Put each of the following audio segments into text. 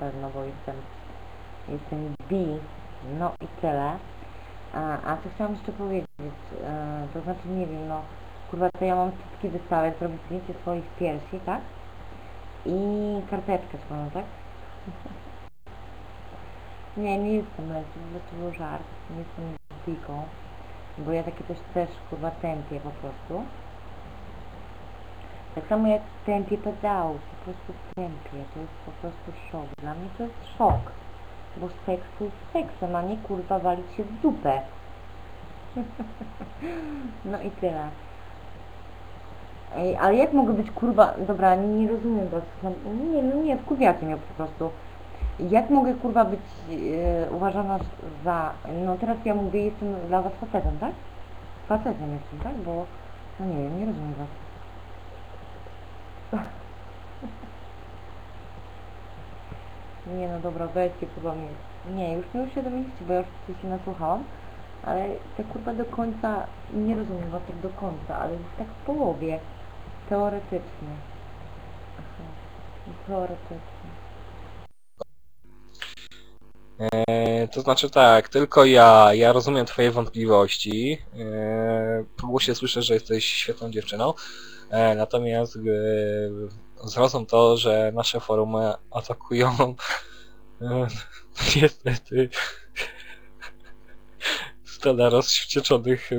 pewno, bo jestem, jestem bi, no i tyle. A, a co chciałam jeszcze powiedzieć, e, to znaczy nie wiem, no kurwa to ja mam cycki wystawiać, zrobić zdjęcie swoich piersi, tak? I karteczkę swoją, tak? nie, nie jestem lecą, to był żart, nie jestem diką, bo ja takie coś też kurwa tępię po prostu. Tak samo jak tępię pedałów, po prostu tępię, to jest po prostu szok. Dla mnie to jest szok, bo seks to jest seksem, a nie kurwa walić się w dupę. no i tyle. Ej, ale jak mogę być kurwa, dobra, nie rozumiem was, nie, no nie, wkurwiacie mnie po prostu. Jak mogę kurwa być e, uważana za, no teraz ja mówię, jestem dla was facetem, tak? Facetem jestem, tak? Bo, no nie wiem, nie rozumiem was. Nie no dobra, weźcie kurwa mnie. Nie, już nie uświadomiliście, bo ja już coś się nasłuchałam, ale tak kurwa do końca, nie rozumiem was tak do końca, ale tak w połowie. Teoretycznie. Aha. Teoretycznie. E, to znaczy tak, tylko ja, ja rozumiem twoje wątpliwości. E, po głosie słyszę, że jesteś świetną dziewczyną. E, natomiast e, zrozum to, że nasze forumy atakują e, niestety stada rozwścieczonych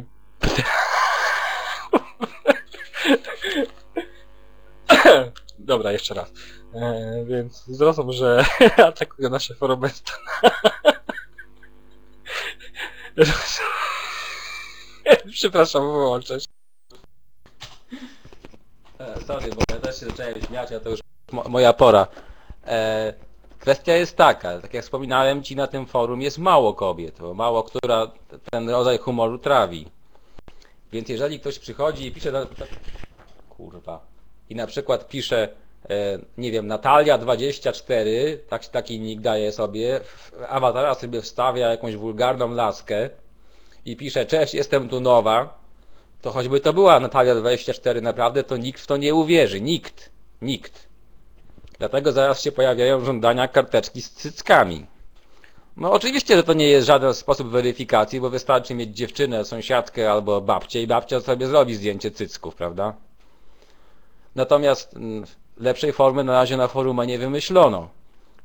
Dobra, jeszcze raz. E, więc zrozum, że atakują nasze forumy Przepraszam, wyłączę Sorry, bo ja też się zacząłem śmiać, a to już mo moja pora. E, kwestia jest taka, tak jak wspominałem ci na tym forum jest mało kobiet, bo mało która ten rodzaj humoru trawi. Więc jeżeli ktoś przychodzi i pisze na... Kurwa. I na przykład pisze, e, nie wiem, Natalia24, tak, taki nick daje sobie, awatara sobie wstawia jakąś wulgarną laskę i pisze, cześć, jestem tu nowa, to choćby to była Natalia 24 naprawdę, to nikt w to nie uwierzy. Nikt. Nikt. Dlatego zaraz się pojawiają żądania karteczki z cyckami. No oczywiście, że to nie jest żaden sposób weryfikacji, bo wystarczy mieć dziewczynę, sąsiadkę albo babcię i babcia sobie zrobi zdjęcie cycków, prawda? Natomiast mm, lepszej formy na razie na forum nie wymyślono.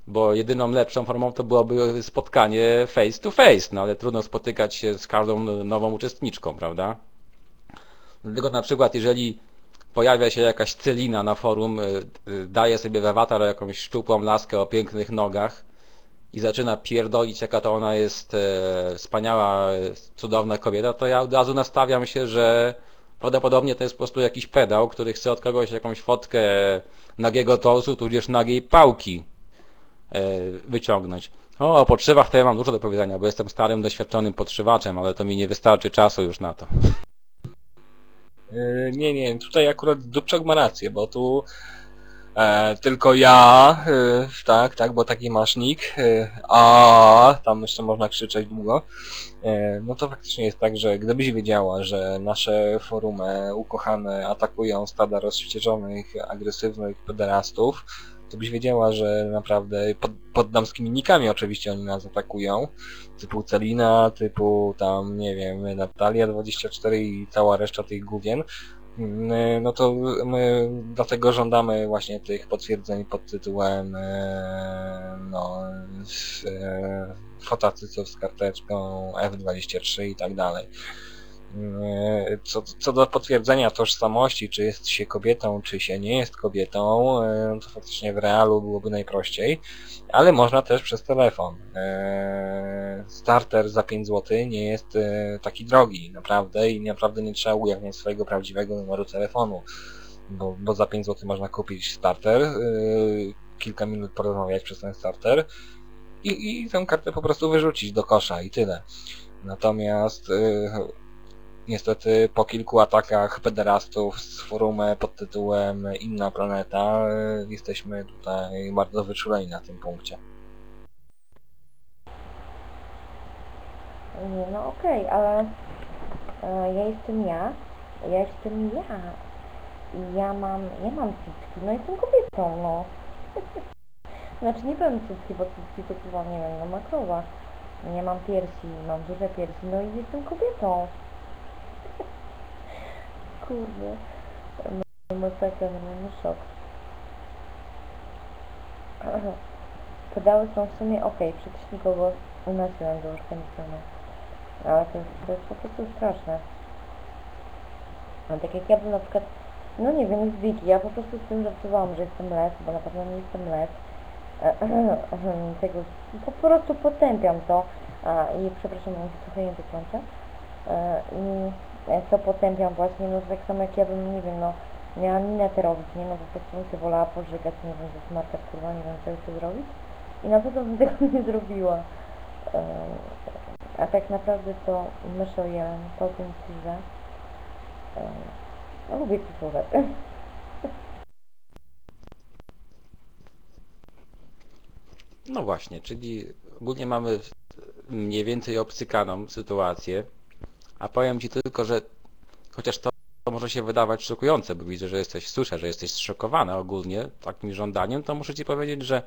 Bo jedyną lepszą formą to byłoby spotkanie face to face, no ale trudno spotykać się z każdą nową uczestniczką, prawda? Dlatego na przykład jeżeli pojawia się jakaś celina na forum, y, y, daje sobie w awatar jakąś szczupłą laskę o pięknych nogach i zaczyna pierdolić jaka to ona jest e, wspaniała, e, cudowna kobieta, to ja od razu nastawiam się, że prawdopodobnie to jest po prostu jakiś pedał, który chce od kogoś jakąś fotkę nagiego torsu, tudzież nagiej pałki e, wyciągnąć. O, o podszywach to ja mam dużo do powiedzenia, bo jestem starym, doświadczonym podszywaczem, ale to mi nie wystarczy czasu już na to. E, Nie, nie, tutaj akurat Dubczak ma rację, bo tu e, tylko ja, e, tak, tak, bo taki masz nick, e, a tam jeszcze można krzyczeć długo, e, no to faktycznie jest tak, że gdybyś wiedziała, że nasze forumy ukochane atakują stada rozwścieczonych, agresywnych pederastów, to byś wiedziała, że naprawdę pod, pod damskimi nikami oczywiście oni nas atakują, typu Celina, typu tam, nie wiem, Natalia24 i cała reszta tych główien, Mm, no to my dlatego żądamy właśnie tych potwierdzeń pod tytułem e, no e, fotacyców z karteczką F23 i tak dalej. E, Co, co do potwierdzenia tożsamości, czy jest się kobietą, czy się nie jest kobietą, e, to faktycznie w realu byłoby najprościej, ale można też przez telefon. E, Starter za 5 zł nie jest taki drogi, naprawdę, i naprawdę nie trzeba ujawniać swojego prawdziwego numeru telefonu, bo, bo za 5 zł można kupić starter, kilka minut porozmawiać przez ten starter i, i tę kartę po prostu wyrzucić do kosza i tyle. Natomiast Niestety po kilku atakach pederastów z forum pod tytułem Inna Planeta e, jesteśmy tutaj bardzo wyczuleni na tym punkcie. Nie, no okej, ale e, ja jestem ja, ja jestem ja. I ja mam, ja mam cycki, no jestem kobietą, no. Znaczy nie powiem cycki, bo cycki to chyba, nie wiem, no makrowa. Nie mam piersi, mam duże piersi, no i jestem kobietą. Kurde. No, masakra, normalny szok. Pedały są w sumie ok, przeciwnikowo unosiłem do łóżka niczego. Ale to to jest po prostu straszne. No tak jak ja bym na przykład, no nie wiem, z Wiki, ja po prostu z tym żartowałam, że jestem les, bo na pewno nie jestem les. Tego, po prostu potępiam to. A, I przepraszam, się trochę język plącze. E, I to potępiam właśnie, no tak samo jak ja bym, nie wiem, no miała minę to robić, nie no po prostu bym się wolała pożygać, nie wiem, ze smarka, kurwa, nie wiem co jeszcze zrobić. I na pewno bym tego nie zrobiła. A tak naprawdę to myślę jeden, powiem Ci, że e, no, lubię kupować. No właśnie, czyli ogólnie mamy mniej więcej obcykaną sytuację, a powiem Ci tylko, że chociaż to, może się wydawać szokujące, bo widzę, że jesteś, słyszę, że jesteś zszokowana ogólnie takim żądaniem, to muszę Ci powiedzieć, że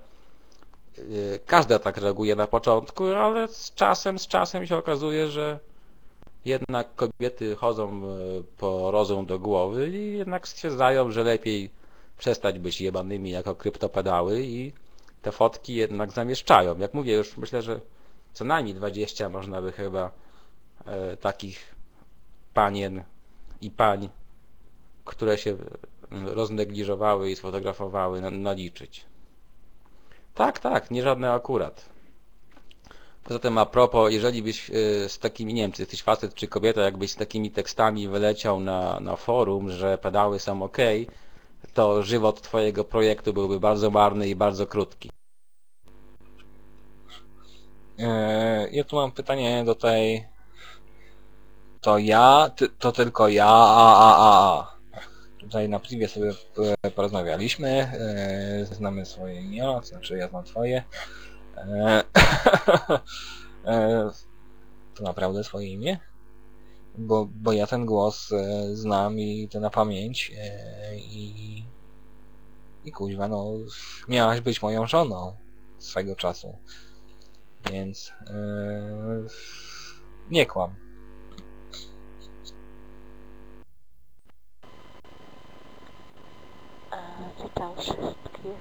yy, każda tak reaguje na początku, ale z czasem, z czasem się okazuje, że jednak kobiety chodzą yy, po rozum do głowy i jednak stwierdzają, że lepiej przestać być jebanymi jako kryptopedały i te fotki jednak zamieszczają. Jak mówię, już myślę, że co najmniej 20 można by chyba takich panien i pań, które się mm, roznegliżowały i sfotografowały, na, naliczyć. Tak, tak, nie żadne akurat. Poza tym a propos, jeżeli byś e, z takimi, nie wiem, czy jesteś facet czy kobieta, jakbyś z takimi tekstami wyleciał na, na forum, że pedały są ok, to żywot twojego projektu byłby bardzo marny i bardzo krótki. Ja tu mam pytanie do tej... To ja, ty, to tylko ja, a, a, a, a. Tutaj na privie sobie e, porozmawialiśmy, e, znamy swoje imiona, znaczy ja znam twoje. E, e, to naprawdę swoje imię? Bo, bo ja ten głos e, znam i to na pamięć e, i... I kuźwa, no, miałaś być moją żoną swego czasu. Więc yy, nie kłam. Witam wszystkich.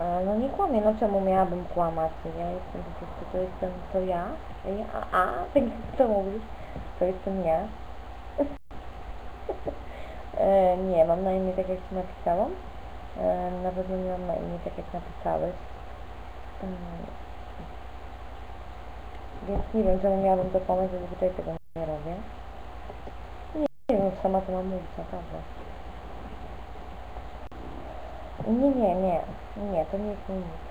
E, No nie kłamię, no czemu miałabym kłamać? Ja jestem po prostu, to jestem, to ja, ja a, a, tak jak co mówisz, to jestem ja. e, nie, mam na imię tak jak ci napisałam. E, na pewno nie mam na imię tak jak napisałeś. Więc nie wiem, czemu miałabym to kłamać, zazwyczaj tego nie robię. Nie, nie wiem, sama to mam mówić, naprawdę. Nie, nie, nie. Nie, to nie jest nick.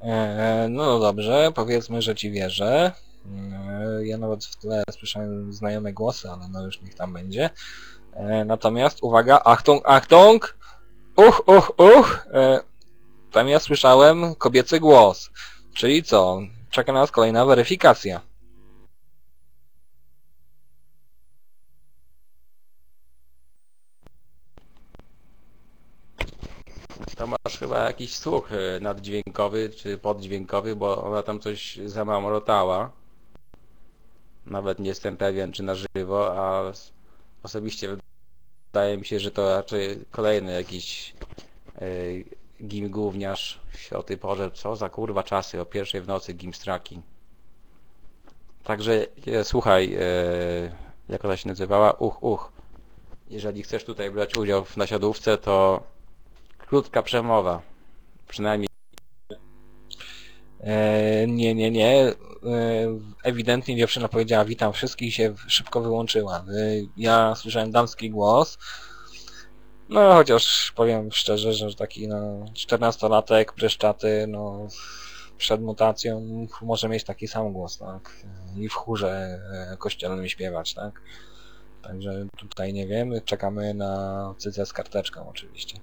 E, no dobrze, powiedzmy, że ci wierzę. E, ja nawet w tle słyszałem znajome głosy, ale no już niech tam będzie. E, natomiast uwaga, Achtung, Achtung! Uch, uch, uch! Tam ja słyszałem kobiecy głos. Czyli co? Czeka nas kolejna weryfikacja. To masz chyba jakiś słuch e, naddźwiękowy czy poddźwiękowy, bo ona tam coś zamamrotała. Nawet nie jestem pewien, czy na żywo, a osobiście wydaje mi się, że to raczej kolejny jakiś e, gim gówniarz o tej porze. Co za kurwa czasy, o pierwszej w nocy gimstraki. Także e, słuchaj, e, jak ona się nazywała? Uch, uch. Jeżeli chcesz tutaj brać udział w nasiadówce, to krótka przemowa. Przynajmniej E, nie, nie, nie. E, ewidentnie dziewczyna powiedziała witam wszystkich i się szybko wyłączyła. E, ja słyszałem damski głos. No chociaż powiem szczerze, że taki no 14-latek, pryszczaty, no przed mutacją może mieć taki sam głos, tak? I w chórze e, kościelnym śpiewać, tak? Także tutaj nie wiem, czekamy na cycę z karteczką oczywiście.